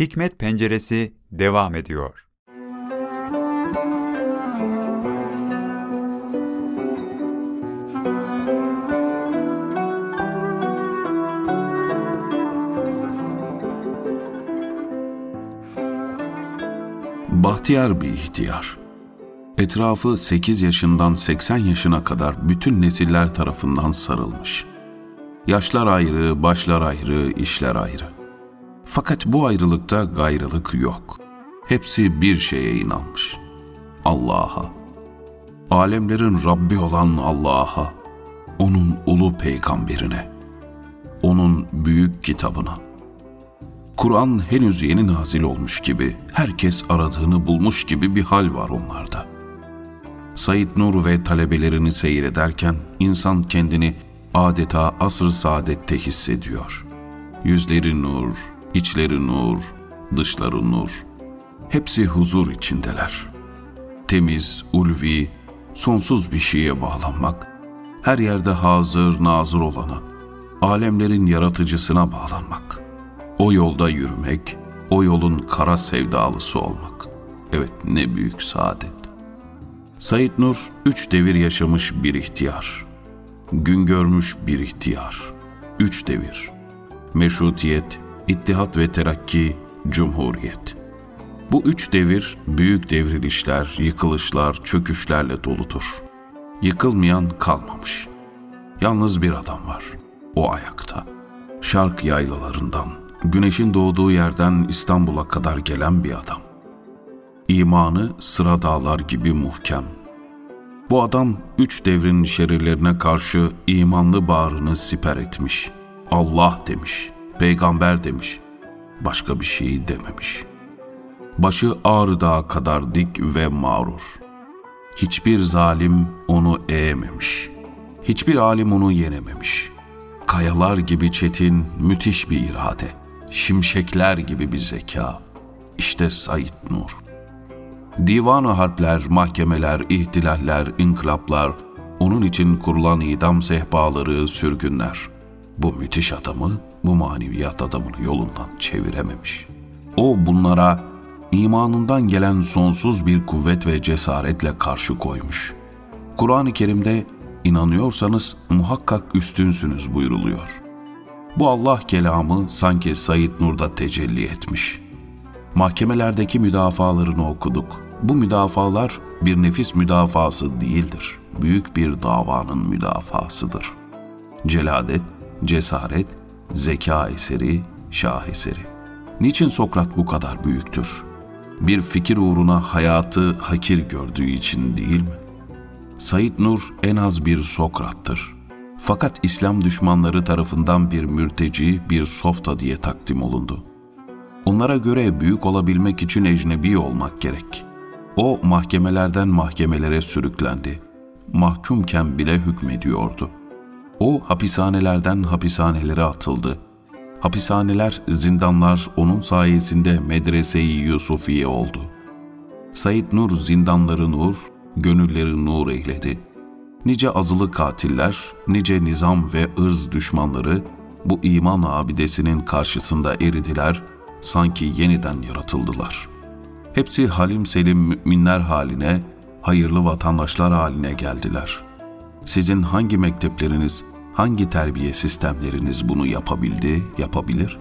Hikmet Penceresi devam ediyor. Bahtiyar bir ihtiyar. Etrafı 8 yaşından 80 yaşına kadar bütün nesiller tarafından sarılmış. Yaşlar ayrı, başlar ayrı, işler ayrı. Fakat bu ayrılıkta gayrılık yok. Hepsi bir şeye inanmış. Allah'a. Alemlerin Rabbi olan Allah'a, onun ulu peygamberine, onun büyük kitabına. Kur'an henüz yeni nazil olmuş gibi, herkes aradığını bulmuş gibi bir hal var onlarda. Said Nur ve talebelerini seyrederken insan kendini adeta asr-ı saadette hissediyor. Yüzleri nur, içleri nur, dışları nur. Hepsi huzur içindeler. Temiz, ulvi, sonsuz bir şeye bağlanmak, her yerde hazır, nazır olana, alemlerin yaratıcısına bağlanmak. O yolda yürümek, o yolun kara sevdalısı olmak. Evet ne büyük saadet. Said Nur üç devir yaşamış bir ihtiyar. Gün görmüş bir ihtiyar. Üç devir. Meşrutiyet, İttihat ve Terakki, Cumhuriyet. Bu üç devir büyük devrilişler, yıkılışlar, çöküşlerle doludur. Yıkılmayan kalmamış. Yalnız bir adam var. O ayakta. Şark yaylalarından, güneşin doğduğu yerden İstanbul'a kadar gelen bir adam. İmanı sıra dağlar gibi muhkem. Bu adam üç devrin şerirlerine karşı imanlı bağrını siper etmiş. Allah demiş, peygamber demiş, başka bir şey dememiş. Başı Ağrı kadar dik ve mağrur. Hiçbir zalim onu eğememiş. Hiçbir alim onu yenememiş. Kayalar gibi çetin, müthiş bir irade. Şimşekler gibi bir zeka. İşte Said Nur. Divan-ı harpler, mahkemeler, ihtilaller, inkılaplar, onun için kurulan idam sehpaları, sürgünler. Bu müthiş adamı, bu maneviyat adamını yolundan çevirememiş. O bunlara imanından gelen sonsuz bir kuvvet ve cesaretle karşı koymuş. Kur'an-ı Kerim'de inanıyorsanız muhakkak üstünsünüz buyruluyor. Bu Allah kelamı sanki Said Nur'da tecelli etmiş. Mahkemelerdeki müdafalarını okuduk. Bu müdafalar bir nefis müdafası değildir. Büyük bir davanın müdafasıdır. Celadet, cesaret, zeka eseri, şah eseri. Niçin Sokrat bu kadar büyüktür? Bir fikir uğruna hayatı hakir gördüğü için değil mi? Said Nur en az bir Sokrat'tır. Fakat İslam düşmanları tarafından bir mürteci, bir softa diye takdim olundu. Onlara göre büyük olabilmek için ecnebi olmak gerek. O mahkemelerden mahkemelere sürüklendi. Mahkumken bile hükmediyordu. O hapishanelerden hapishanelere atıldı. Hapishaneler, zindanlar onun sayesinde medrese-i Yusufiye oldu. Said Nur zindanları nur, gönülleri nur eyledi. Nice azılı katiller, nice nizam ve ırz düşmanları bu iman abidesinin karşısında eridiler, sanki yeniden yaratıldılar.'' Hepsi halim selim müminler haline, hayırlı vatandaşlar haline geldiler. Sizin hangi mektepleriniz, hangi terbiye sistemleriniz bunu yapabildi, yapabilir?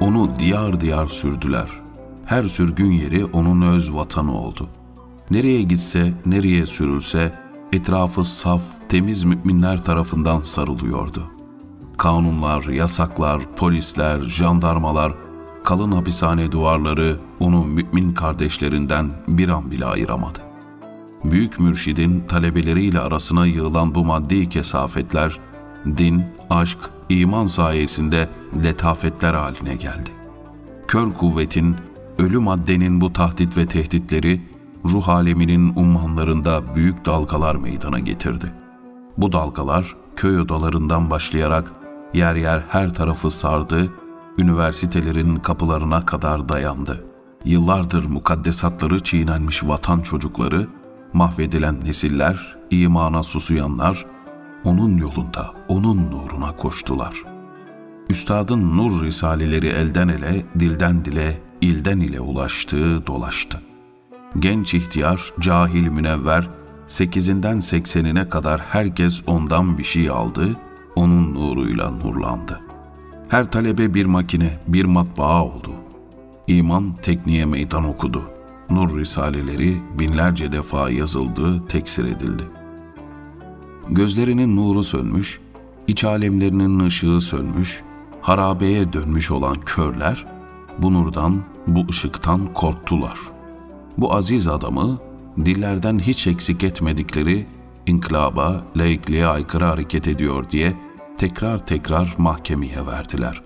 Onu diyar diyar sürdüler. Her sürgün yeri onun öz vatanı oldu. Nereye gitse, nereye sürülse etrafı saf, temiz müminler tarafından sarılıyordu. Kanunlar, yasaklar, polisler, jandarmalar, kalın hapishane duvarları onu mümin kardeşlerinden bir an bile ayıramadı. Büyük mürşidin talebeleriyle arasına yığılan bu maddi kesafetler, din, aşk, iman sayesinde letafetler haline geldi. Kör kuvvetin, ölü maddenin bu tahdit ve tehditleri, ruh aleminin ummanlarında büyük dalgalar meydana getirdi.'' Bu dalgalar köy odalarından başlayarak yer yer her tarafı sardı, üniversitelerin kapılarına kadar dayandı. Yıllardır mukaddesatları çiğnenmiş vatan çocukları mahvedilen nesiller, imana susuyanlar, onun yolunda, onun nuruna koştular. Üstadın nur risaleleri elden ele, dilden dile, ilden ile ulaştı, dolaştı. Genç ihtiyar, cahil münevver, sekizinden seksenine kadar herkes ondan bir şey aldı, onun nuruyla nurlandı. Her talebe bir makine, bir matbaa oldu. İman tekniğe meydan okudu. Nur risaleleri binlerce defa yazıldı, teksir edildi. Gözlerinin nuru sönmüş, iç alemlerinin ışığı sönmüş, harabeye dönmüş olan körler bu nurdan, bu ışıktan korktular. Bu aziz adamı dillerden hiç eksik etmedikleri inkılaba, laikliğe aykırı hareket ediyor diye tekrar tekrar mahkemeye verdiler.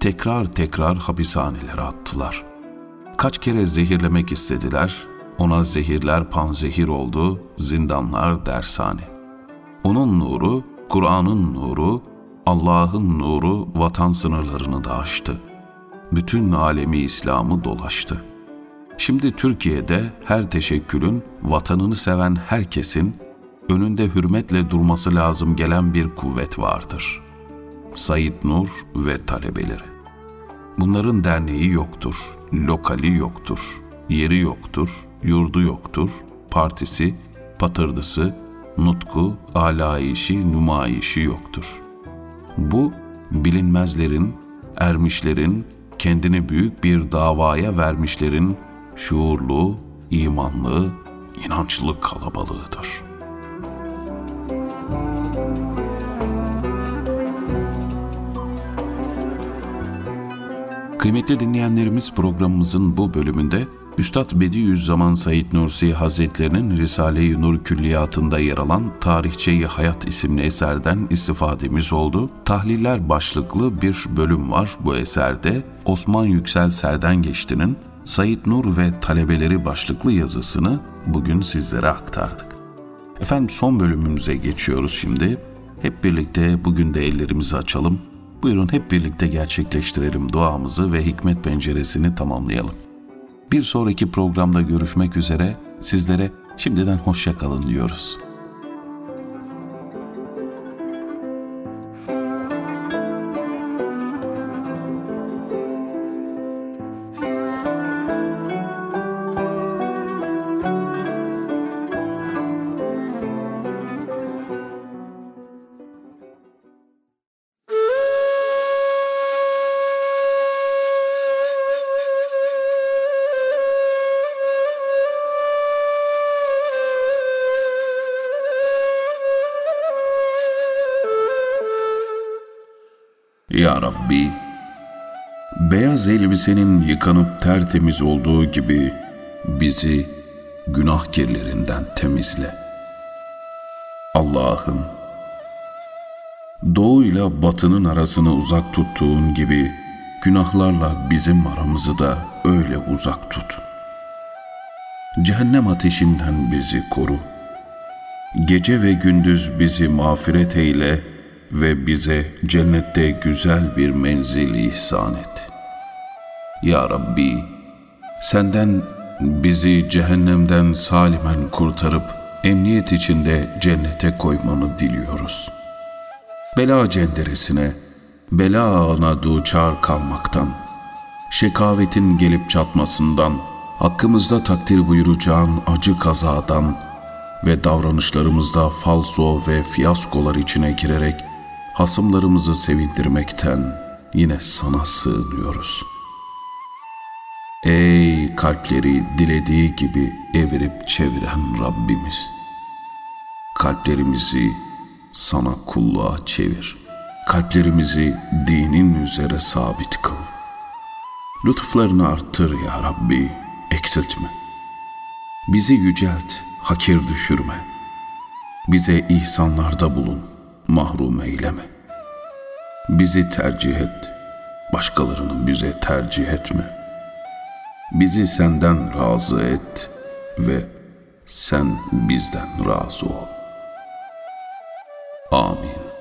Tekrar tekrar hapishanelere attılar. Kaç kere zehirlemek istediler, ona zehirler panzehir oldu, zindanlar dershane. Onun nuru, Kur'an'ın nuru, Allah'ın nuru vatan sınırlarını da aştı. Bütün alemi İslam'ı dolaştı. Şimdi Türkiye'de her teşekkülün vatanını seven herkesin önünde hürmetle durması lazım gelen bir kuvvet vardır. Said Nur ve talebeleri. Bunların derneği yoktur, lokali yoktur, yeri yoktur, yurdu yoktur, partisi, patırdısı, nutku, alayişi, numayişi yoktur. Bu, bilinmezlerin, ermişlerin, kendini büyük bir davaya vermişlerin şuurlu, imanlı, inançlı kalabalığıdır.'' Kıymetli dinleyenlerimiz programımızın bu bölümünde Üstad Bediüzzaman Said Nursi Hazretlerinin Risale-i Nur Külliyatı'nda yer alan Tarihçeyi Hayat isimli eserden istifademiz oldu. Tahliller başlıklı bir bölüm var bu eserde. Osman Yüksel Serden Geçti'nin Said Nur ve Talebeleri başlıklı yazısını bugün sizlere aktardık. Efendim son bölümümüze geçiyoruz şimdi. Hep birlikte bugün de ellerimizi açalım Buyurun hep birlikte gerçekleştirelim duamızı ve hikmet penceresini tamamlayalım. Bir sonraki programda görüşmek üzere sizlere şimdiden hoşça kalın diyoruz. Ya Rabbi, beyaz elbisenin yıkanıp tertemiz olduğu gibi bizi günah kirlerinden temizle. Allah'ım, doğu ile batının arasını uzak tuttuğun gibi günahlarla bizim aramızı da öyle uzak tut. Cehennem ateşinden bizi koru. Gece ve gündüz bizi mağfiret eyle.'' Ve bize cennette güzel bir menzil ihsan et. Ya Rabbi, senden bizi cehennemden salimen kurtarıp emniyet içinde cennete koymanı diliyoruz. Bela cenderesine, bela ana duçar kalmaktan, şekavetin gelip çatmasından, hakkımızda takdir buyuracağın acı kazadan ve davranışlarımızda falso ve fiyaskolar içine girerek hasımlarımızı sevindirmekten yine sana sığınıyoruz. Ey kalpleri dilediği gibi evirip çeviren Rabbimiz! Kalplerimizi sana kulluğa çevir. Kalplerimizi dinin üzere sabit kıl. Lütuflarını arttır ya Rabbi, eksiltme. Bizi yücelt, hakir düşürme. Bize ihsanlarda bulun, mahrum eyleme. Bizi tercih et, başkalarını bize tercih etme. Bizi senden razı et ve sen bizden razı ol. Amin.